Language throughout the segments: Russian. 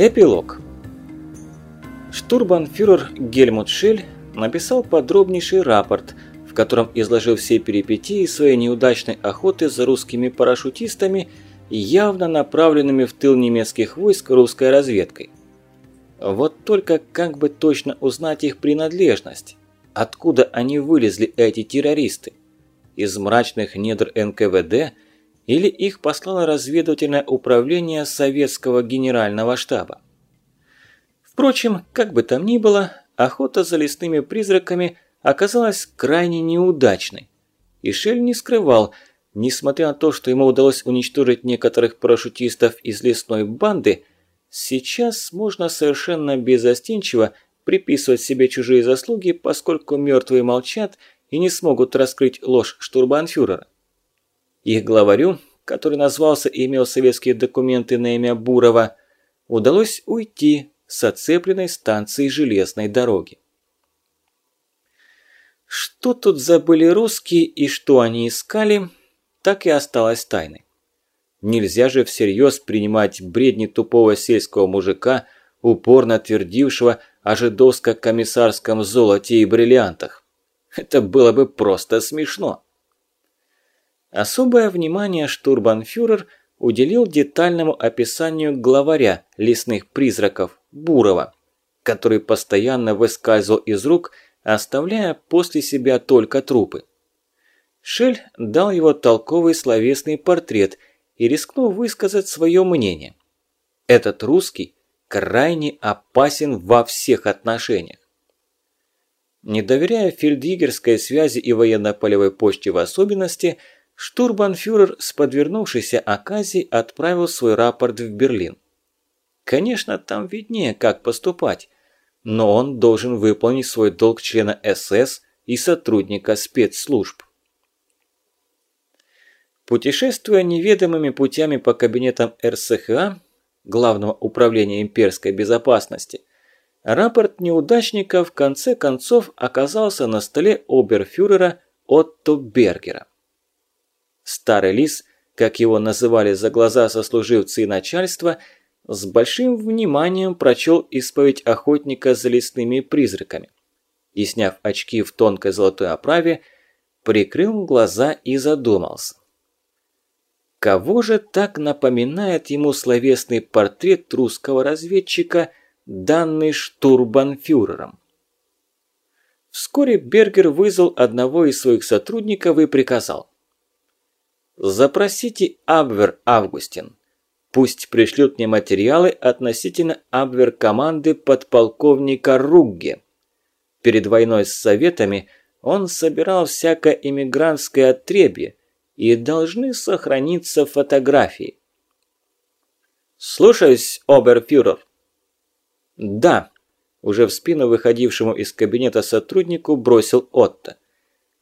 Эпилог. Штурбанфюрер Гельмут Шель написал подробнейший рапорт, в котором изложил все перипетии своей неудачной охоты за русскими парашютистами, явно направленными в тыл немецких войск русской разведкой. Вот только как бы точно узнать их принадлежность? Откуда они вылезли, эти террористы? Из мрачных недр НКВД – или их послало разведывательное управление советского генерального штаба. Впрочем, как бы там ни было, охота за лесными призраками оказалась крайне неудачной. И Шель не скрывал, несмотря на то, что ему удалось уничтожить некоторых парашютистов из лесной банды, сейчас можно совершенно безостенчиво приписывать себе чужие заслуги, поскольку мертвые молчат и не смогут раскрыть ложь штурбанфюрера. Их главарю, который назвался и имел советские документы на имя Бурова, удалось уйти с оцепленной станции железной дороги. Что тут забыли русские и что они искали, так и осталось тайной. Нельзя же всерьез принимать бредни тупого сельского мужика, упорно твердившего о жидовско-комиссарском золоте и бриллиантах. Это было бы просто смешно. Особое внимание штурбанфюрер уделил детальному описанию главаря лесных призраков Бурова, который постоянно выскальзывал из рук, оставляя после себя только трупы. Шель дал его толковый словесный портрет и рискнул высказать свое мнение. Этот русский крайне опасен во всех отношениях. Не доверяя фельдъегерской связи и военно-полевой почте в особенности – Штурбанфюрер с подвернувшейся оказией отправил свой рапорт в Берлин. Конечно, там виднее, как поступать, но он должен выполнить свой долг члена СС и сотрудника спецслужб. Путешествуя неведомыми путями по кабинетам РСХА, Главного управления имперской безопасности, рапорт неудачника в конце концов оказался на столе оберфюрера Отто Бергера. Старый лис, как его называли за глаза сослуживцы и начальство, с большим вниманием прочел исповедь охотника за лесными призраками и, сняв очки в тонкой золотой оправе, прикрыл глаза и задумался. Кого же так напоминает ему словесный портрет русского разведчика, данный штурбанфюрером? Вскоре Бергер вызвал одного из своих сотрудников и приказал. Запросите Абвер Августин. Пусть пришлют мне материалы относительно Абвер команды подполковника Ругге. Перед войной с Советами он собирал всякое иммигрантское отребье, и должны сохраниться фотографии. «Слушаюсь, оберфюрер». «Да», – уже в спину выходившему из кабинета сотруднику бросил Отто.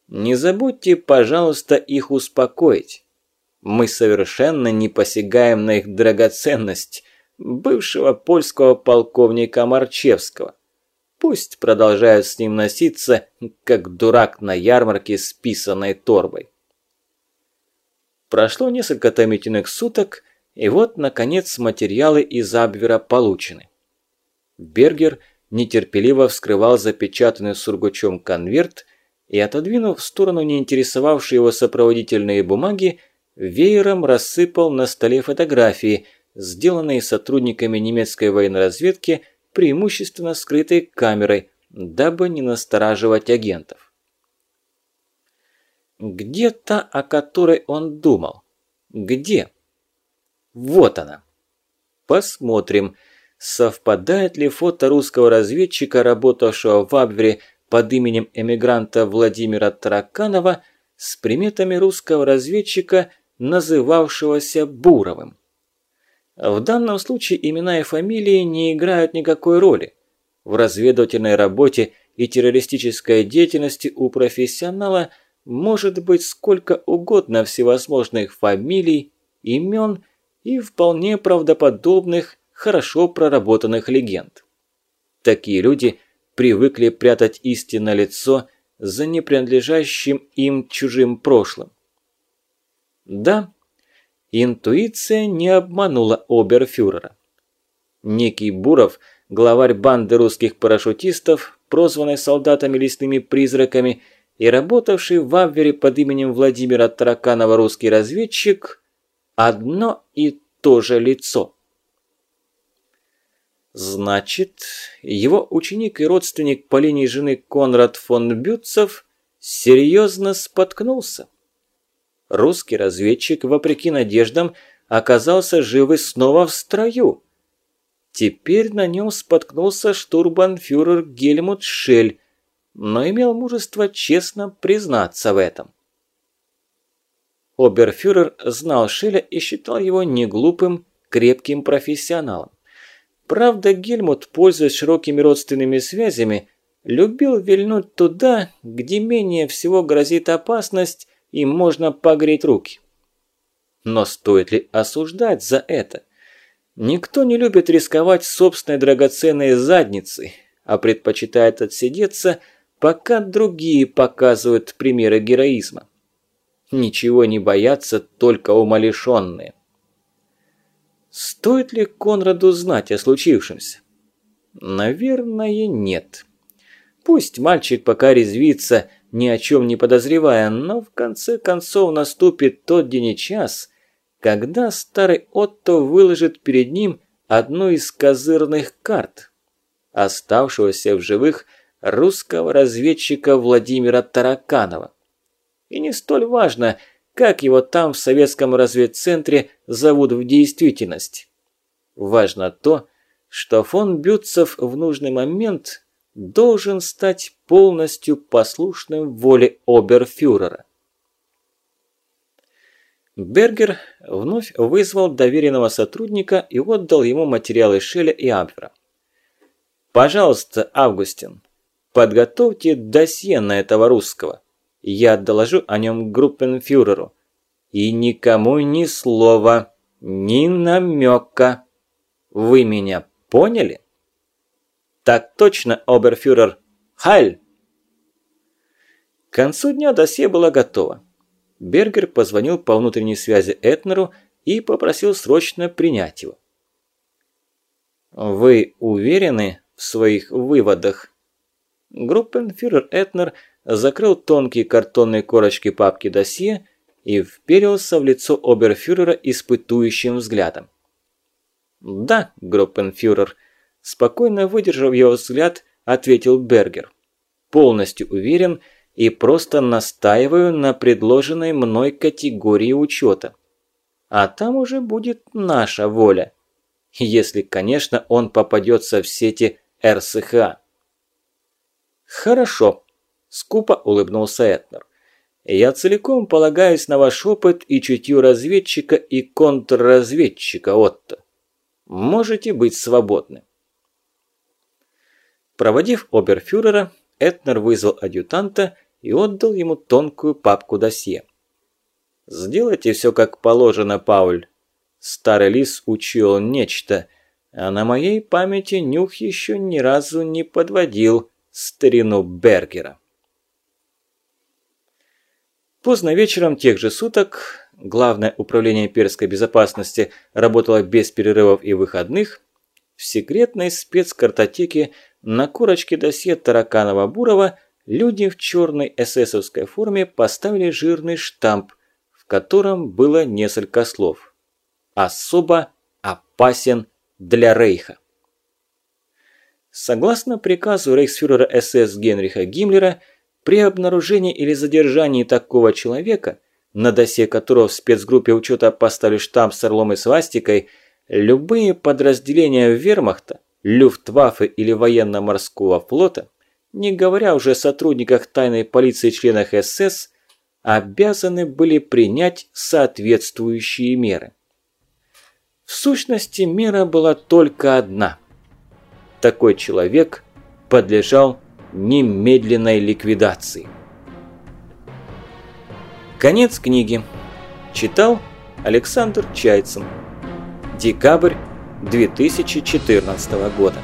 «Не забудьте, пожалуйста, их успокоить. Мы совершенно не посягаем на их драгоценность, бывшего польского полковника Марчевского. Пусть продолжают с ним носиться, как дурак на ярмарке с писаной торбой. Прошло несколько томительных суток, и вот, наконец, материалы из Абвера получены. Бергер нетерпеливо вскрывал запечатанный сургучом конверт и, отодвинув в сторону неинтересовавшие его сопроводительные бумаги, веером рассыпал на столе фотографии, сделанные сотрудниками немецкой военной разведки преимущественно скрытой камерой, дабы не настораживать агентов. Где та, о которой он думал? Где? Вот она. Посмотрим, совпадает ли фото русского разведчика, работавшего в Абвере под именем эмигранта Владимира Тараканова, с приметами русского разведчика – называвшегося Буровым. В данном случае имена и фамилии не играют никакой роли. В разведывательной работе и террористической деятельности у профессионала может быть сколько угодно всевозможных фамилий, имен и вполне правдоподобных, хорошо проработанных легенд. Такие люди привыкли прятать истинное лицо за непринадлежащим им чужим прошлым. Да, интуиция не обманула оберфюрера. Некий Буров, главарь банды русских парашютистов, прозванной солдатами лесными призраками и работавший в Абвере под именем Владимира Тараканова русский разведчик – одно и то же лицо. Значит, его ученик и родственник по линии жены Конрад фон Бютцев серьезно споткнулся. Русский разведчик, вопреки надеждам, оказался жив и снова в строю. Теперь на нем споткнулся штурбанфюрер Гельмут Шель, но имел мужество честно признаться в этом. Оберфюрер знал Шеля и считал его неглупым, крепким профессионалом. Правда, Гельмут, пользуясь широкими родственными связями, любил вильнуть туда, где менее всего грозит опасность и можно погреть руки. Но стоит ли осуждать за это? Никто не любит рисковать собственной драгоценной задницей, а предпочитает отсидеться, пока другие показывают примеры героизма. Ничего не боятся только умалишенные. Стоит ли Конраду знать о случившемся? Наверное, нет. Пусть мальчик пока резвится, ни о чем не подозревая, но в конце концов наступит тот день и час, когда старый Отто выложит перед ним одну из козырных карт, оставшегося в живых русского разведчика Владимира Тараканова. И не столь важно, как его там в советском разведцентре зовут в действительности. Важно то, что фон Бютцев в нужный момент должен стать полностью послушным воле оберфюрера. Бергер вновь вызвал доверенного сотрудника и отдал ему материалы Шеля и Абвера. «Пожалуйста, Августин, подготовьте досье на этого русского. Я доложу о нем группенфюреру. И никому ни слова, ни намека. Вы меня поняли? Так точно, оберфюрер. Хайль! К концу дня досье было готово. Бергер позвонил по внутренней связи Этнеру и попросил срочно принять его. «Вы уверены в своих выводах?» Группенфюрер Этнер закрыл тонкие картонные корочки папки досье и вперился в лицо оберфюрера испытующим взглядом. «Да, группенфюрер», – спокойно выдержав его взгляд, ответил Бергер. «Полностью уверен и просто настаиваю на предложенной мной категории учета. А там уже будет наша воля, если, конечно, он попадется в сети РСХА». «Хорошо», Скупо улыбнулся Этнер. «Я целиком полагаюсь на ваш опыт и чутью разведчика и контрразведчика, Отто. Можете быть свободны». Проводив оберфюрера, Этнер вызвал адъютанта и отдал ему тонкую папку досье. «Сделайте все как положено, Пауль. Старый лис учил нечто, а на моей памяти нюх еще ни разу не подводил старину Бергера». Поздно вечером тех же суток Главное управление имперской безопасности работало без перерывов и выходных. В секретной спецкартотеке на корочке досье Тараканова-Бурова люди в черной эсэсовской форме поставили жирный штамп, в котором было несколько слов. «Особо опасен для Рейха». Согласно приказу рейхсфюрера СС Генриха Гиммлера, при обнаружении или задержании такого человека, на досе которого в спецгруппе учета поставили штамп с орлом и свастикой, любые подразделения вермахта, люфтваффе или военно-морского флота, не говоря уже о сотрудниках тайной полиции членах СС, обязаны были принять соответствующие меры. В сущности, мера была только одна. Такой человек подлежал немедленной ликвидации. Конец книги. Читал Александр Чайцин. Декабрь 2014 года.